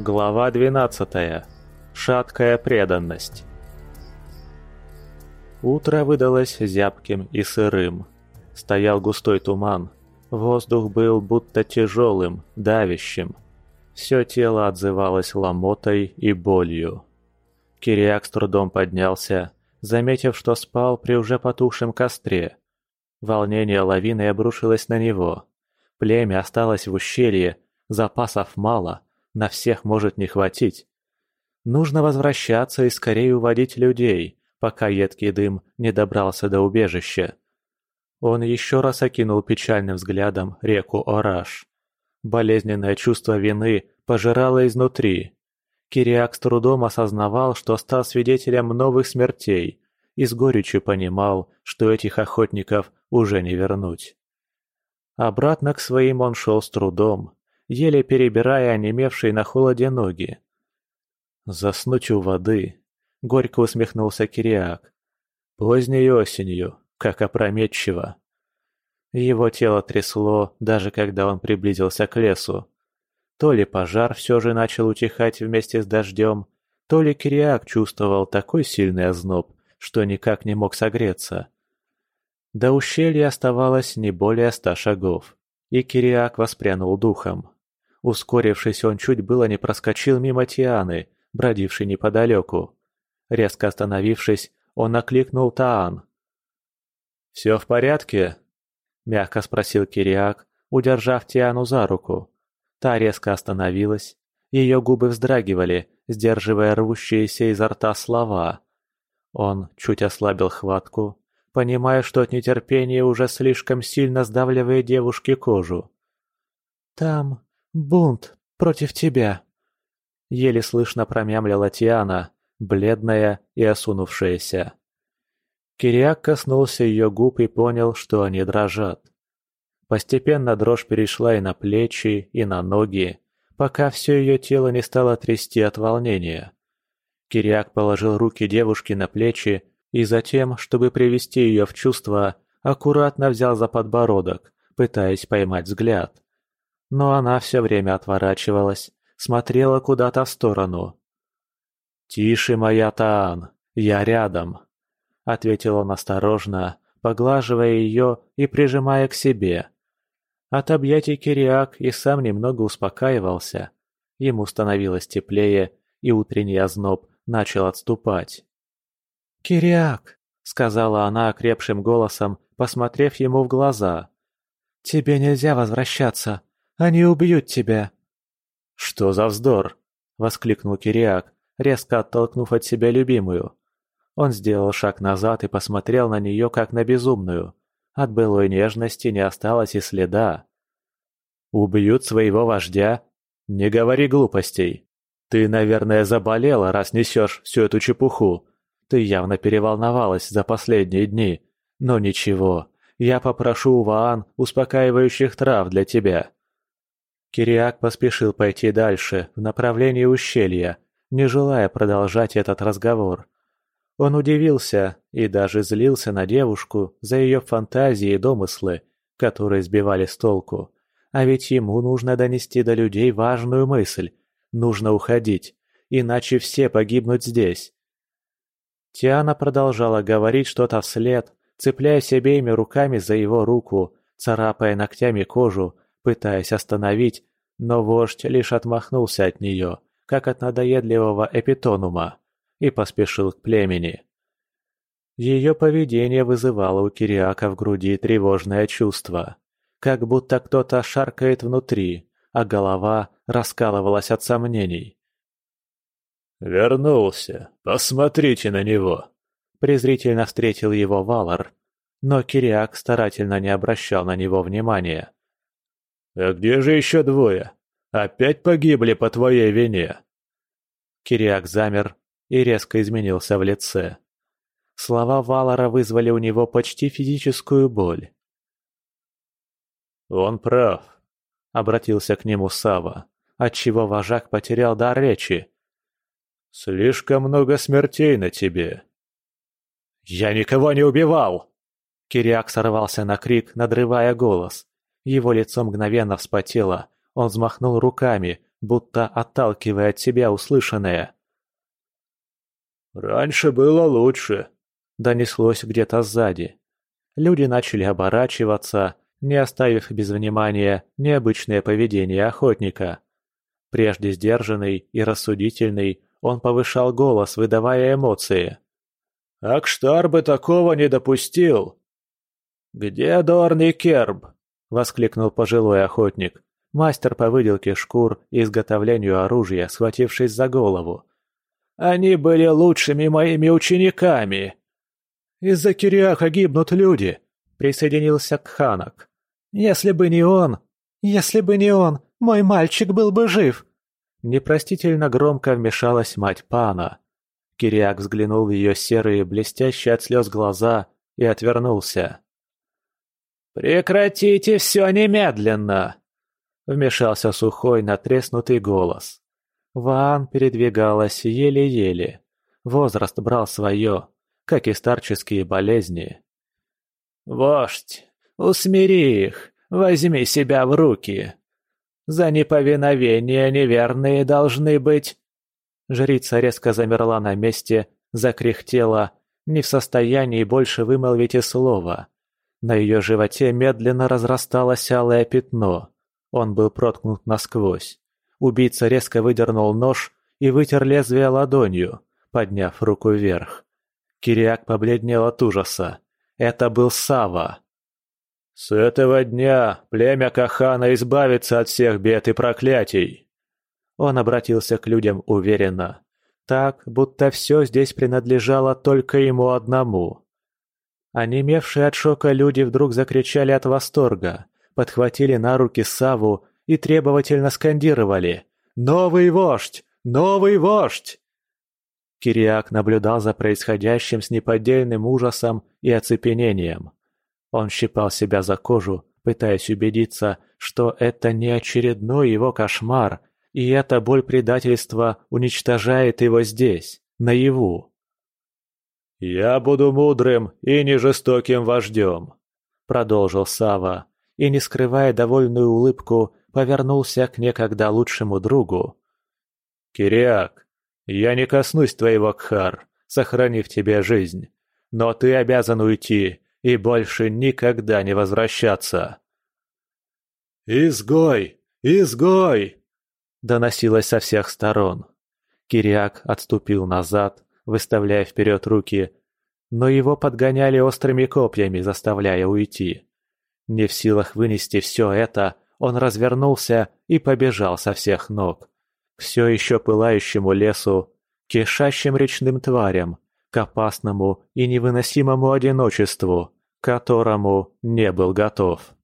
Глава 12. Шаткая преданность. Утро выдалось зябким и сырым. Стоял густой туман. Воздух был будто тяжелым, давящим. Все тело отзывалось ломотой и болью. Кириак с трудом поднялся, заметив, что спал при уже потухшем костре. Волнение лавины обрушилось на него. Племя осталось в ущелье, запасов мало, на всех может не хватить. Нужно возвращаться и скорее уводить людей, пока едкий дым не добрался до убежища. Он еще раз окинул печальным взглядом реку Ораш. Болезненное чувство вины пожирало изнутри. Кириак с трудом осознавал, что стал свидетелем новых смертей, и с горечью понимал, что этих охотников уже не вернуть. Обратно к своим он шел с трудом, еле перебирая онемевшие на холоде ноги. «Заснуть у воды», — горько усмехнулся Кириак. «Поздней осенью, как опрометчиво». Его тело трясло, даже когда он приблизился к лесу. То ли пожар все же начал утихать вместе с дождем, то ли Кириак чувствовал такой сильный озноб, что никак не мог согреться. До ущелья оставалось не более ста шагов, и Кириак воспрянул духом. Ускорившись, он чуть было не проскочил мимо Тианы, бродившей неподалеку. Резко остановившись, он окликнул Таан. «Все в порядке?» – мягко спросил Кириак, удержав Тиану за руку. Та резко остановилась. Ее губы вздрагивали, сдерживая рвущиеся изо рта слова. Он чуть ослабил хватку, понимая, что от нетерпения уже слишком сильно сдавливает девушке кожу. «Там бунт против тебя», — еле слышно промямлила Тиана, бледная и осунувшаяся. Кириак коснулся ее губ и понял, что они дрожат. Постепенно дрожь перешла и на плечи, и на ноги, пока все ее тело не стало трясти от волнения. Кириак положил руки девушки на плечи и затем, чтобы привести ее в чувство, аккуратно взял за подбородок, пытаясь поймать взгляд. Но она все время отворачивалась, смотрела куда-то в сторону. «Тише, моя Таан, я рядом», — ответил он осторожно, поглаживая ее и прижимая к себе. От объятий Кириак и сам немного успокаивался. Ему становилось теплее, и утренний озноб начал отступать. «Кириак!» — сказала она окрепшим голосом, посмотрев ему в глаза. «Тебе нельзя возвращаться. Они убьют тебя!» «Что за вздор?» — воскликнул Кириак, резко оттолкнув от себя любимую. Он сделал шаг назад и посмотрел на нее, как на безумную. От былой нежности не осталось и следа. «Убьют своего вождя? Не говори глупостей. Ты, наверное, заболела, раз несешь всю эту чепуху. Ты явно переволновалась за последние дни. Но ничего, я попрошу у Ваан успокаивающих трав для тебя». Кириак поспешил пойти дальше, в направлении ущелья, не желая продолжать этот разговор. Он удивился и даже злился на девушку за ее фантазии и домыслы, которые сбивали с толку. А ведь ему нужно донести до людей важную мысль. Нужно уходить, иначе все погибнут здесь. Тиана продолжала говорить что-то вслед, цепляясь обеими руками за его руку, царапая ногтями кожу, пытаясь остановить, но вождь лишь отмахнулся от нее, как от надоедливого эпитонума и поспешил к племени. Ее поведение вызывало у Кириака в груди тревожное чувство, как будто кто-то шаркает внутри, а голова раскалывалась от сомнений. «Вернулся, посмотрите на него!» Презрительно встретил его Валар, но Кириак старательно не обращал на него внимания. «А где же еще двое? Опять погибли по твоей вине?» Кириак замер и резко изменился в лице. Слова Валара вызвали у него почти физическую боль. «Он прав», — обратился к нему Сава, отчего вожак потерял дар речи. «Слишком много смертей на тебе». «Я никого не убивал!» Кириак сорвался на крик, надрывая голос. Его лицо мгновенно вспотело, он взмахнул руками, будто отталкивая от себя услышанное. «Раньше было лучше», — донеслось где-то сзади. Люди начали оборачиваться, не оставив без внимания необычное поведение охотника. Прежде сдержанный и рассудительный, он повышал голос, выдавая эмоции. «Акштар бы такого не допустил!» «Где Дорн Керб?» — воскликнул пожилой охотник, мастер по выделке шкур и изготовлению оружия, схватившись за голову. «Они были лучшими моими учениками!» «Из-за Кириаха гибнут люди!» — присоединился Кханок. «Если бы не он, если бы не он, мой мальчик был бы жив!» Непростительно громко вмешалась мать пана. Кириак взглянул в ее серые, блестящие от слез глаза и отвернулся. «Прекратите все немедленно!» Вмешался сухой, натреснутый голос. Ван передвигалась еле-еле. Возраст брал свое, как и старческие болезни. «Вождь, усмири их, возьми себя в руки!» За неповиновение неверные должны быть...» Жрица резко замерла на месте, закряхтела, не в состоянии больше вымолвить и слова. На ее животе медленно разрасталось алое пятно. Он был проткнут насквозь. Убийца резко выдернул нож и вытер лезвие ладонью, подняв руку вверх. Кириак побледнел от ужаса. Это был Сава. «С этого дня племя Кахана избавится от всех бед и проклятий!» Он обратился к людям уверенно, так, будто все здесь принадлежало только ему одному. Онемевшие от шока люди вдруг закричали от восторга, подхватили на руки Саву и требовательно скандировали «Новый вождь! Новый вождь!» Кириак наблюдал за происходящим с неподдельным ужасом и оцепенением. Он щипал себя за кожу, пытаясь убедиться, что это не очередной его кошмар, и эта боль предательства уничтожает его здесь, наяву. «Я буду мудрым и не жестоким вождем», — продолжил Сава, и, не скрывая довольную улыбку, повернулся к некогда лучшему другу. «Кириак, я не коснусь твоего Кхар, сохранив тебе жизнь, но ты обязан уйти и больше никогда не возвращаться. «Изгой! Изгой!» доносилось со всех сторон. Кириак отступил назад, выставляя вперед руки, но его подгоняли острыми копьями, заставляя уйти. Не в силах вынести все это, он развернулся и побежал со всех ног. Все еще пылающему лесу, кишащим речным тварям, к опасному и невыносимому одиночеству, которому не был готов.